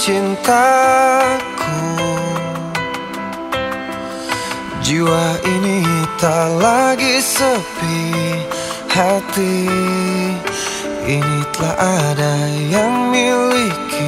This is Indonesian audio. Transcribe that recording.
cintaku. Jiwa ini tak lagi sepi Hati. Ini telah ada yang miliki.